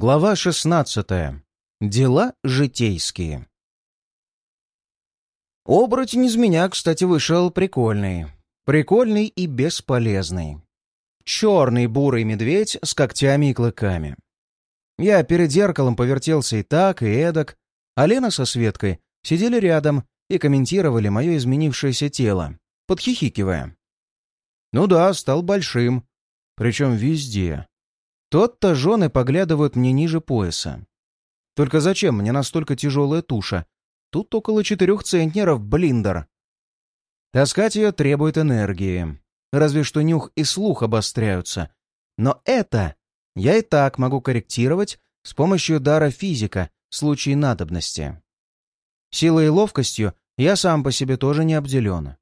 Глава 16. Дела житейские. Оборотень из меня, кстати, вышел прикольный. Прикольный и бесполезный. Черный бурый медведь с когтями и клыками. Я перед зеркалом повертелся и так, и эдак, а Лена со Светкой сидели рядом и комментировали мое изменившееся тело, подхихикивая. Ну да, стал большим. Причем везде. Тот-то жены поглядывают мне ниже пояса. Только зачем мне настолько тяжелая туша? Тут около четырех центнеров, блиндер. Таскать ее требует энергии. Разве что нюх и слух обостряются. Но это я и так могу корректировать с помощью дара физика в случае надобности. Силой и ловкостью я сам по себе тоже не обделен.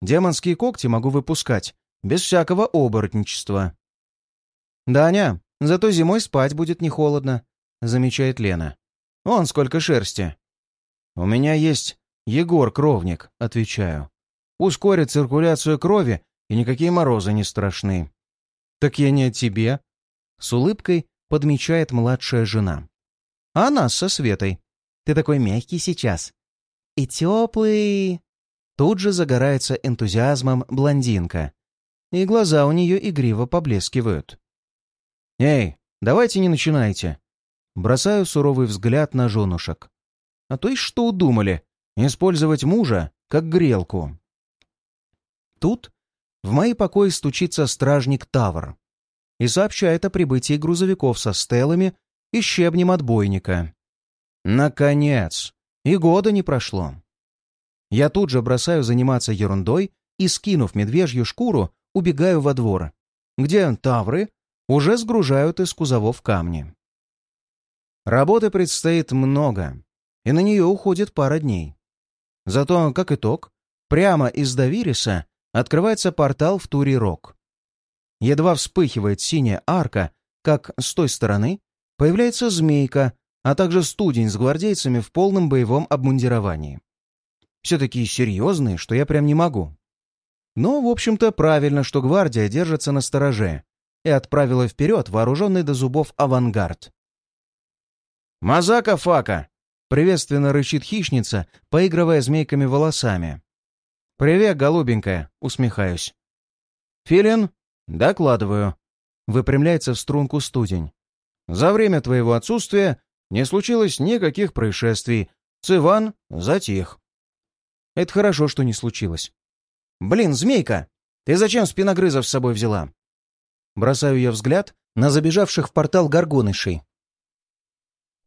Демонские когти могу выпускать, без всякого оборотничества. «Даня, зато зимой спать будет не холодно», — замечает Лена. «Он сколько шерсти». «У меня есть Егор-кровник», — отвечаю. «Ускорит циркуляцию крови, и никакие морозы не страшны». «Так я не о тебе», — с улыбкой подмечает младшая жена. «А нас со Светой. Ты такой мягкий сейчас. И теплый...» Тут же загорается энтузиазмом блондинка. И глаза у нее игриво поблескивают. «Эй, давайте не начинайте!» Бросаю суровый взгляд на женушек. А то и что удумали? Использовать мужа как грелку. Тут в мои покои стучится стражник Тавр и сообщает о прибытии грузовиков со стелами и щебнем отбойника. Наконец! И года не прошло. Я тут же бросаю заниматься ерундой и, скинув медвежью шкуру, убегаю во двор, где тавры уже сгружают из кузовов камни. Работы предстоит много, и на нее уходит пара дней. Зато, как итог, прямо из Давириса открывается портал в Тури-Рок. Едва вспыхивает синяя арка, как с той стороны появляется змейка, а также студень с гвардейцами в полном боевом обмундировании. Все такие серьезные, что я прям не могу. Но, в общем-то, правильно, что гвардия держится на стороже, и отправила вперед вооруженный до зубов авангард. «Мазака Фака!» — приветственно рычит хищница, поигрывая змейками волосами. «Привет, голубенькая!» — усмехаюсь. «Филин?» — докладываю. Выпрямляется в струнку студень. «За время твоего отсутствия не случилось никаких происшествий. Циван затих». «Это хорошо, что не случилось». «Блин, змейка! Ты зачем спиногрызов с собой взяла?» Бросаю я взгляд на забежавших в портал горгонышей.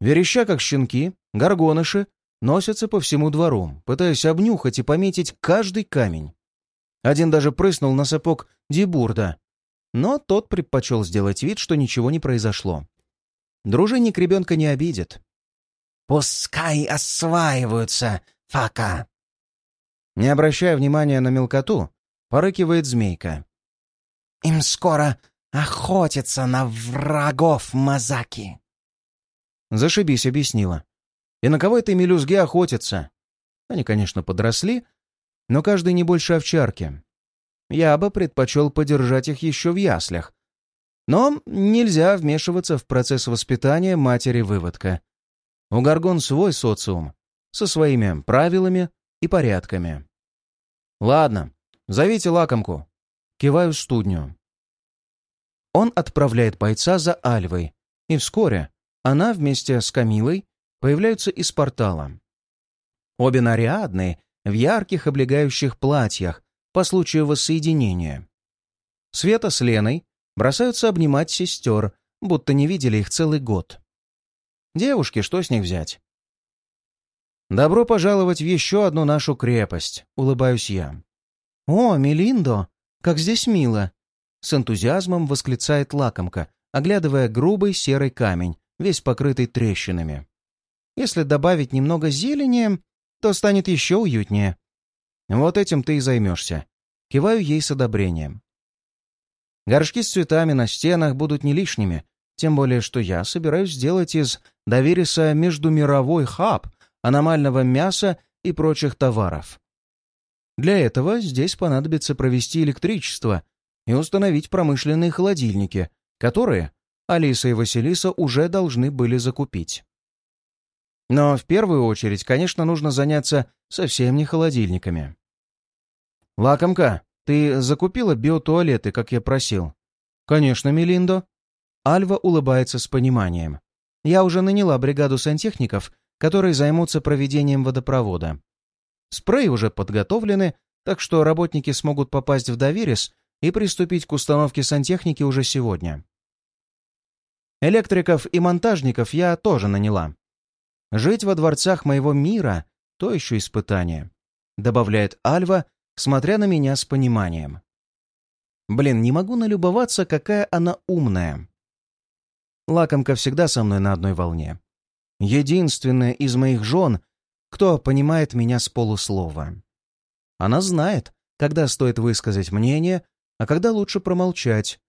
Вереща, как щенки, горгоныши носятся по всему двору, пытаясь обнюхать и пометить каждый камень. Один даже прыснул на сапог Дебурда, но тот предпочел сделать вид, что ничего не произошло. Дружинник ребенка не обидит. «Пускай осваиваются, фака!» Не обращая внимания на мелкоту, порыкивает змейка. «Им скоро охотиться на врагов Мазаки. Зашибись, объяснила. И на кого этой мелюзги охотятся? Они, конечно, подросли, но каждый не больше овчарки. Я бы предпочел подержать их еще в яслях. Но нельзя вмешиваться в процесс воспитания матери-выводка. У Гаргон свой социум, со своими правилами и порядками. Ладно, зовите лакомку. Киваю студню. Он отправляет бойца за Альвой, и вскоре она вместе с Камилой появляются из портала. Обе нарядные, в ярких облегающих платьях по случаю воссоединения. Света с Леной бросаются обнимать сестер, будто не видели их целый год. Девушки, что с них взять? «Добро пожаловать в еще одну нашу крепость», — улыбаюсь я. «О, Мелиндо, как здесь мило!» С энтузиазмом восклицает лакомка, оглядывая грубый серый камень, весь покрытый трещинами. Если добавить немного зелени, то станет еще уютнее. Вот этим ты и займешься. Киваю ей с одобрением. Горшки с цветами на стенах будут не лишними, тем более, что я собираюсь сделать из довериса междумировой хаб аномального мяса и прочих товаров. Для этого здесь понадобится провести электричество и установить промышленные холодильники, которые Алиса и Василиса уже должны были закупить. Но в первую очередь, конечно, нужно заняться совсем не холодильниками. «Лакомка, ты закупила биотуалеты, как я просил?» «Конечно, Мелиндо». Альва улыбается с пониманием. «Я уже наняла бригаду сантехников, которые займутся проведением водопровода. Спреи уже подготовлены, так что работники смогут попасть в доверис и приступить к установке сантехники уже сегодня. Электриков и монтажников я тоже наняла. Жить во дворцах моего мира — то еще испытание, добавляет Альва, смотря на меня с пониманием. Блин, не могу налюбоваться, какая она умная. Лакомка всегда со мной на одной волне. Единственная из моих жен, кто понимает меня с полуслова. Она знает, когда стоит высказать мнение, а когда лучше промолчать.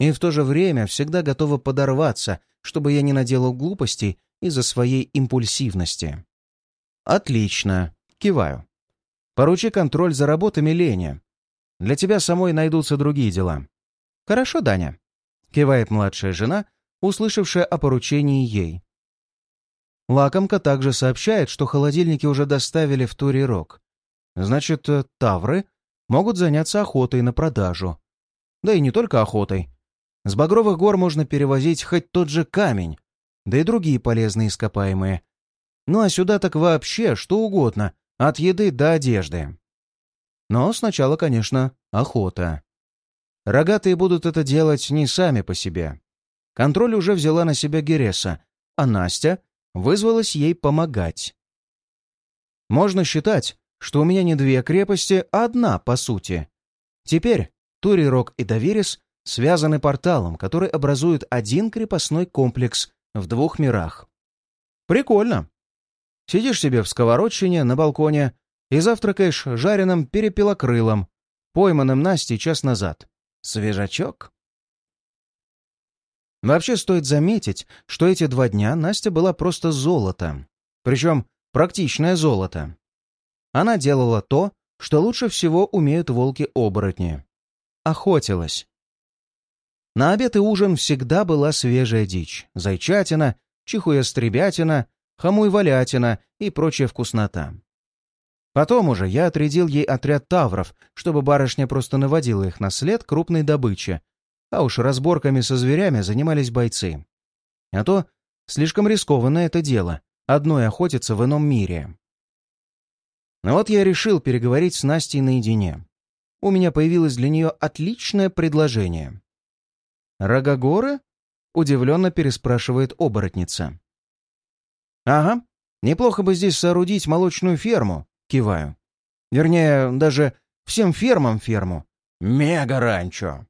И в то же время всегда готова подорваться, чтобы я не наделал глупостей из-за своей импульсивности. «Отлично!» — киваю. «Поручи контроль за работами Лене. Для тебя самой найдутся другие дела». «Хорошо, Даня», — кивает младшая жена, услышавшая о поручении ей. Лакомка также сообщает, что холодильники уже доставили в Тури-Рок. Значит, э, тавры могут заняться охотой на продажу. Да и не только охотой. С Багровых гор можно перевозить хоть тот же камень, да и другие полезные ископаемые. Ну а сюда так вообще что угодно, от еды до одежды. Но сначала, конечно, охота. Рогатые будут это делать не сами по себе. Контроль уже взяла на себя Гереса, а Настя вызвалась ей помогать. Можно считать, что у меня не две крепости, а одна, по сути. Теперь Турирок и Доверис связаны порталом, который образует один крепостной комплекс в двух мирах. Прикольно. Сидишь себе в сковородчине на балконе и завтракаешь жареным перепелокрылом, пойманным Настей час назад. Свежачок. Вообще стоит заметить, что эти два дня Настя была просто золото. Причем практичное золото. Она делала то, что лучше всего умеют волки-оборотни. Охотилась. На обед и ужин всегда была свежая дичь, зайчатина, чихуя-стребятина, хамуй-валятина и прочая вкуснота. Потом уже я отрядил ей отряд тавров, чтобы барышня просто наводила их на след крупной добычи, а уж разборками со зверями занимались бойцы. А то слишком рискованное это дело — одной охотиться в ином мире. Но вот я решил переговорить с Настей наедине. У меня появилось для нее отличное предложение. «Рогогоры?» — удивленно переспрашивает оборотница. «Ага, неплохо бы здесь соорудить молочную ферму», — киваю. Вернее, даже всем фермам ферму. Мега-ранчо.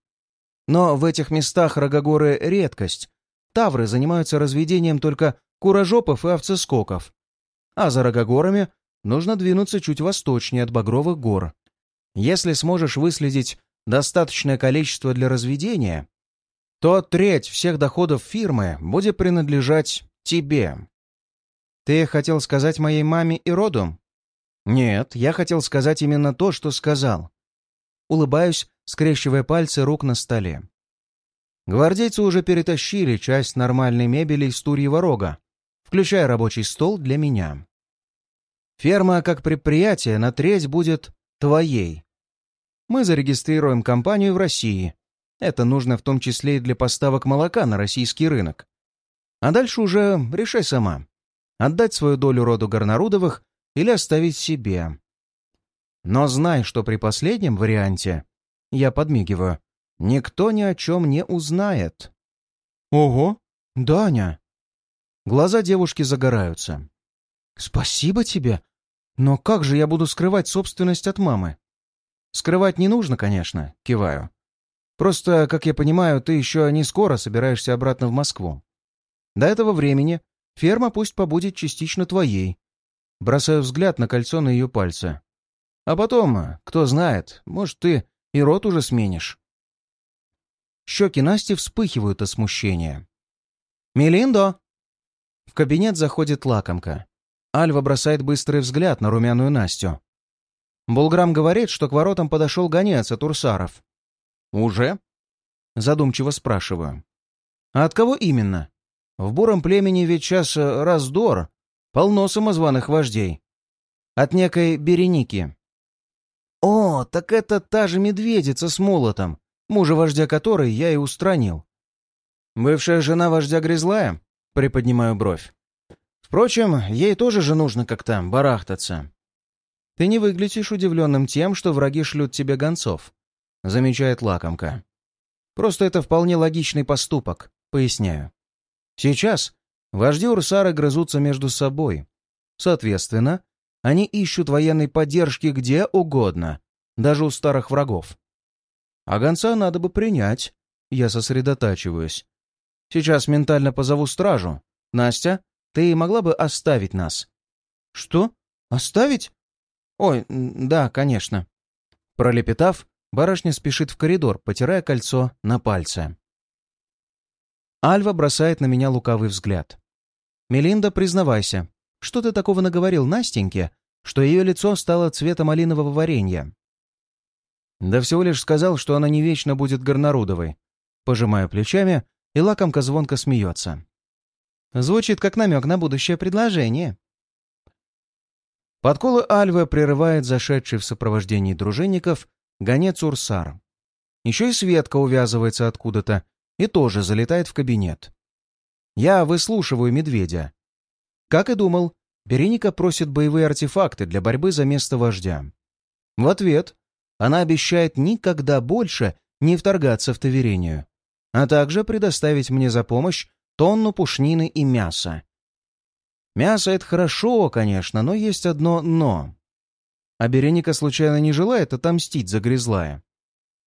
Но в этих местах рогогоры — редкость. Тавры занимаются разведением только курожопов и овцескоков. А за рогогорами нужно двинуться чуть восточнее от Багровых гор. Если сможешь выследить достаточное количество для разведения, то треть всех доходов фирмы будет принадлежать тебе. Ты хотел сказать моей маме и роду? Нет, я хотел сказать именно то, что сказал. Улыбаюсь, скрещивая пальцы рук на столе. Гвардейцы уже перетащили часть нормальной мебели из Турьего рога, включая рабочий стол для меня. Ферма как предприятие на треть будет твоей. Мы зарегистрируем компанию в России, это нужно в том числе и для поставок молока на российский рынок. А дальше уже решай сама. Отдать свою долю роду Горнарудовых или оставить себе. Но знай, что при последнем варианте, я подмигиваю, никто ни о чем не узнает. Ого, Даня! Глаза девушки загораются. Спасибо тебе. Но как же я буду скрывать собственность от мамы? Скрывать не нужно, конечно, киваю. Просто, как я понимаю, ты еще не скоро собираешься обратно в Москву. До этого времени ферма пусть побудет частично твоей. Бросаю взгляд на кольцо на ее пальце. А потом, кто знает, может, ты и рот уже сменишь. Щеки Насти вспыхивают от смущения. «Мелиндо!» В кабинет заходит лакомка. Альва бросает быстрый взгляд на румяную Настю. Булграм говорит, что к воротам подошел гонец от урсаров. «Уже?» — задумчиво спрашиваю. А от кого именно? В буром племени ведь сейчас э, раздор, полно самозваных вождей. От некой Береники. О, так это та же медведица с молотом, мужа вождя которой я и устранил. Бывшая жена вождя Грязлая? Приподнимаю бровь. Впрочем, ей тоже же нужно как-то барахтаться. Ты не выглядишь удивленным тем, что враги шлют тебе гонцов, замечает лакомка. Просто это вполне логичный поступок, поясняю. Сейчас вожди Урсары грызутся между собой. Соответственно, они ищут военной поддержки где угодно, даже у старых врагов. А гонца надо бы принять. Я сосредотачиваюсь. Сейчас ментально позову стражу. Настя, ты могла бы оставить нас? Что? Оставить? Ой, да, конечно. Пролепетав, барышня спешит в коридор, потирая кольцо на пальце. Альва бросает на меня лукавый взгляд. «Мелинда, признавайся, что ты такого наговорил Настеньке, что ее лицо стало цвета малинового варенья?» «Да всего лишь сказал, что она не вечно будет горнорудовой». Пожимаю плечами, и лакомка звонко смеется. Звучит как намек на будущее предложение. Подколы Альвы прерывает зашедший в сопровождении дружинников гонец Урсар. Еще и Светка увязывается откуда-то и тоже залетает в кабинет. Я выслушиваю медведя. Как и думал, Береника просит боевые артефакты для борьбы за место вождя. В ответ она обещает никогда больше не вторгаться в Таверению, а также предоставить мне за помощь тонну пушнины и мяса. Мясо — это хорошо, конечно, но есть одно «но». А Береника случайно не желает отомстить за грязлая?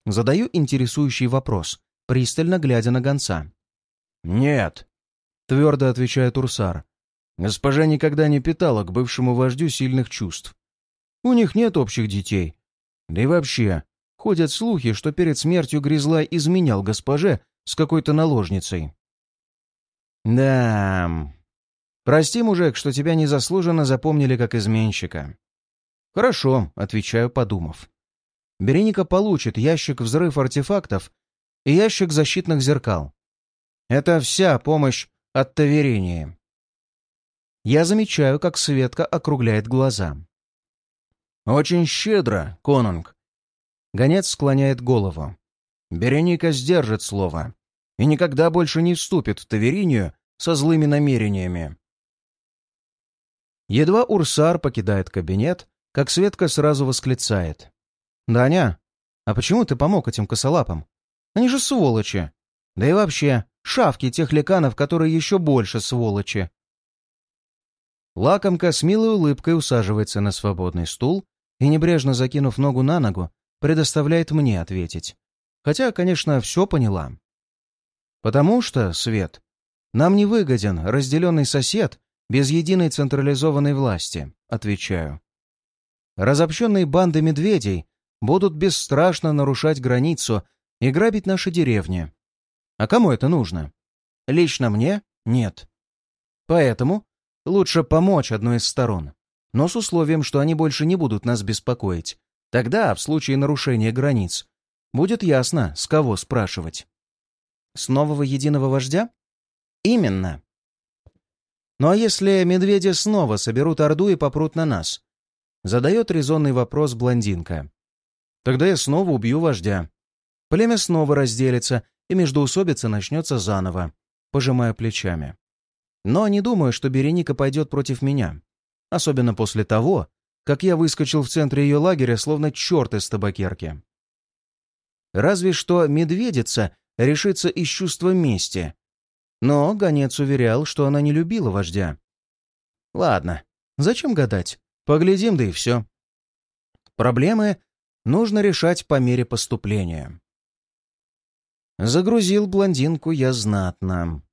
Задаю интересующий вопрос, пристально глядя на гонца. «Нет», — твердо отвечает Урсар. «Госпожа никогда не питала к бывшему вождю сильных чувств. У них нет общих детей. Да и вообще, ходят слухи, что перед смертью Гризлай изменял госпоже с какой-то наложницей. «Да... Прости, мужик, что тебя незаслуженно запомнили как изменщика». «Хорошо», — отвечаю, подумав. Береника получит ящик взрыв артефактов и ящик защитных зеркал. Это вся помощь от Таверения. Я замечаю, как Светка округляет глаза. «Очень щедро, Конунг». Гонец склоняет голову. Береника сдержит слово и никогда больше не вступит в Таверинию со злыми намерениями. Едва Урсар покидает кабинет, как Светка сразу восклицает. «Даня, а почему ты помог этим косолапам? Они же сволочи! Да и вообще, шавки тех леканов, которые еще больше сволочи!» Лакомка с милой улыбкой усаживается на свободный стул и, небрежно закинув ногу на ногу, предоставляет мне ответить. Хотя, конечно, все поняла. Потому что, Свет, нам не выгоден разделенный сосед без единой централизованной власти, отвечаю. Разобщенные банды медведей будут бесстрашно нарушать границу и грабить наши деревни. А кому это нужно? Лично мне — нет. Поэтому лучше помочь одной из сторон, но с условием, что они больше не будут нас беспокоить. Тогда, в случае нарушения границ, будет ясно, с кого спрашивать. С нового единого вождя? Именно. Ну а если медведи снова соберут Орду и попрут на нас? Задает резонный вопрос блондинка. Тогда я снова убью вождя. Племя снова разделится, и междоусобица начнется заново, пожимая плечами. Но не думаю, что Береника пойдет против меня. Особенно после того, как я выскочил в центре ее лагеря, словно черт из табакерки. Разве что медведица решится из чувства мести. Но гонец уверял, что она не любила вождя. Ладно, зачем гадать? Поглядим, да и все. Проблемы нужно решать по мере поступления. Загрузил блондинку я знатно.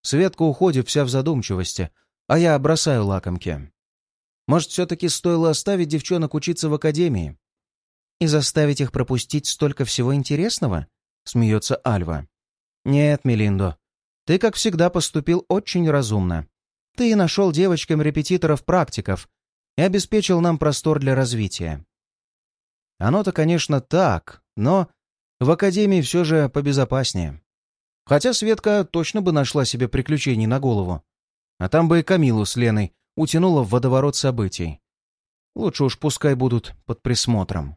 Светка уходит вся в задумчивости, а я бросаю лакомки. Может, все-таки стоило оставить девчонок учиться в академии? И заставить их пропустить столько всего интересного? — смеется Альва. «Нет, Мелиндо, ты, как всегда, поступил очень разумно. Ты и нашел девочкам репетиторов-практиков и обеспечил нам простор для развития. Оно-то, конечно, так, но в Академии все же побезопаснее. Хотя Светка точно бы нашла себе приключений на голову. А там бы и Камилу с Леной утянула в водоворот событий. Лучше уж пускай будут под присмотром.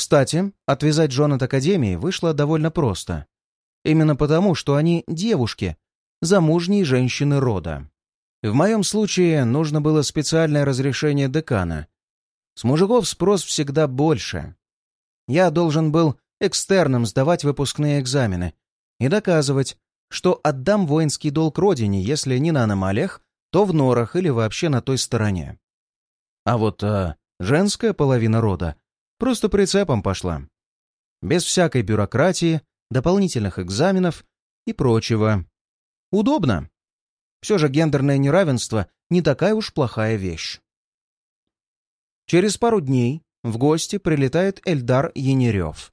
Кстати, отвязать Джон от Академии вышло довольно просто. Именно потому, что они девушки, замужние женщины рода. В моем случае нужно было специальное разрешение декана. С мужиков спрос всегда больше. Я должен был экстерном сдавать выпускные экзамены и доказывать, что отдам воинский долг родине, если не на аномалиях, то в норах или вообще на той стороне. А вот а, женская половина рода просто прицепом пошла. Без всякой бюрократии, дополнительных экзаменов и прочего. Удобно. Все же гендерное неравенство не такая уж плохая вещь. Через пару дней в гости прилетает Эльдар Янерев.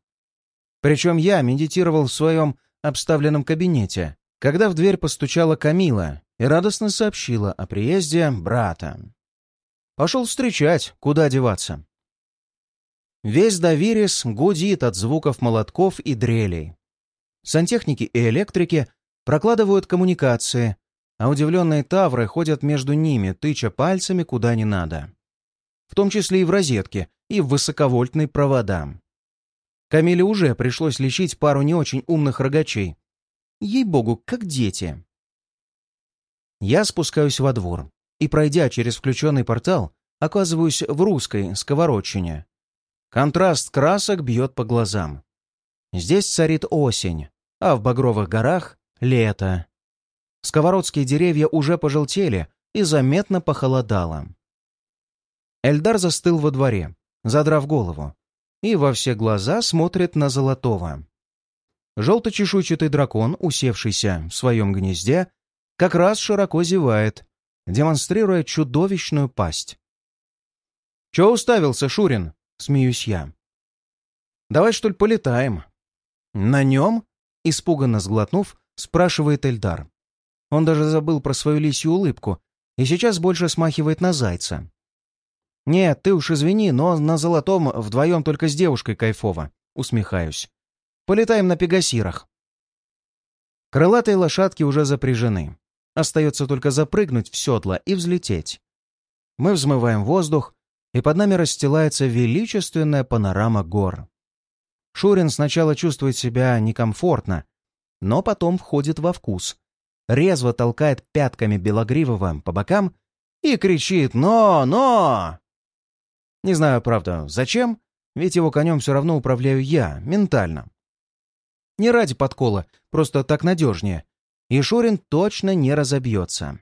Причем я медитировал в своем обставленном кабинете, когда в дверь постучала Камила и радостно сообщила о приезде брата. Пошел встречать, куда деваться. Весь Давирис гудит от звуков молотков и дрелей. Сантехники и электрики прокладывают коммуникации, а удивленные тавры ходят между ними, тыча пальцами куда не надо. В том числе и в розетки, и в высоковольтные провода. Камиле уже пришлось лечить пару не очень умных рогачей. Ей-богу, как дети. Я спускаюсь во двор и, пройдя через включенный портал, оказываюсь в русской сковородчине. Контраст красок бьет по глазам. Здесь царит осень, а в Багровых горах — лето. Сковородские деревья уже пожелтели и заметно похолодало. Эльдар застыл во дворе, задрав голову, и во все глаза смотрит на Золотого. Желто-чешуйчатый дракон, усевшийся в своем гнезде, как раз широко зевает, демонстрируя чудовищную пасть. «Чего уставился, Шурин?» — смеюсь я. «Давай, что ли, полетаем?» «На нем?» — испуганно сглотнув, спрашивает Эльдар. Он даже забыл про свою лисью улыбку и сейчас больше смахивает на зайца. «Нет, ты уж извини, но на золотом вдвоем только с девушкой кайфово», — усмехаюсь. «Полетаем на пегасирах». Крылатые лошадки уже запряжены. Остается только запрыгнуть в седло и взлететь. Мы взмываем воздух, и под нами расстилается величественная панорама гор. Шурин сначала чувствует себя некомфортно, но потом входит во вкус, резво толкает пятками Белогривого по бокам и кричит «Но! Но!». Не знаю, правда, зачем, ведь его конем все равно управляю я, ментально. Не ради подкола, просто так надежнее. И Шурин точно не разобьется.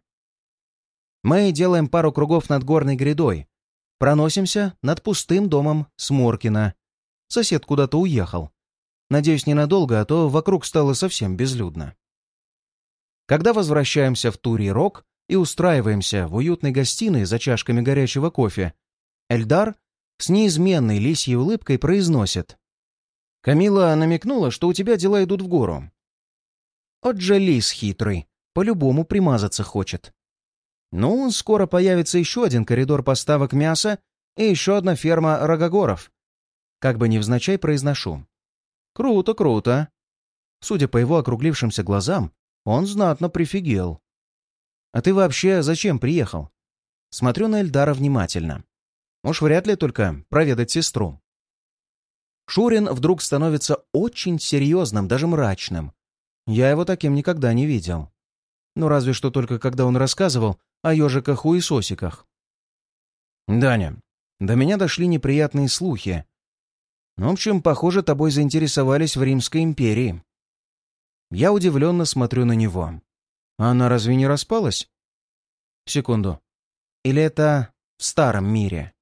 Мы делаем пару кругов над горной грядой, проносимся над пустым домом Сморкина. Сосед куда-то уехал. Надеюсь, ненадолго, а то вокруг стало совсем безлюдно. Когда возвращаемся в Тури-Рок и устраиваемся в уютной гостиной за чашками горячего кофе, Эльдар с неизменной лисьей улыбкой произносит. «Камила намекнула, что у тебя дела идут в гору». «От же лис хитрый, по-любому примазаться хочет». «Ну, скоро появится еще один коридор поставок мяса и еще одна ферма рогогоров». Как бы невзначай произношу. «Круто, круто». Судя по его округлившимся глазам, он знатно прифигел. «А ты вообще зачем приехал?» Смотрю на Эльдара внимательно. Уж вряд ли только проведать сестру. Шурин вдруг становится очень серьезным, даже мрачным. Я его таким никогда не видел. Ну, разве что только когда он рассказывал о ежиках-хуесосиках. «Даня, до меня дошли неприятные слухи. В общем, похоже, тобой заинтересовались в Римской империи». Я удивленно смотрю на него. «Она разве не распалась?» «Секунду. Или это в старом мире?»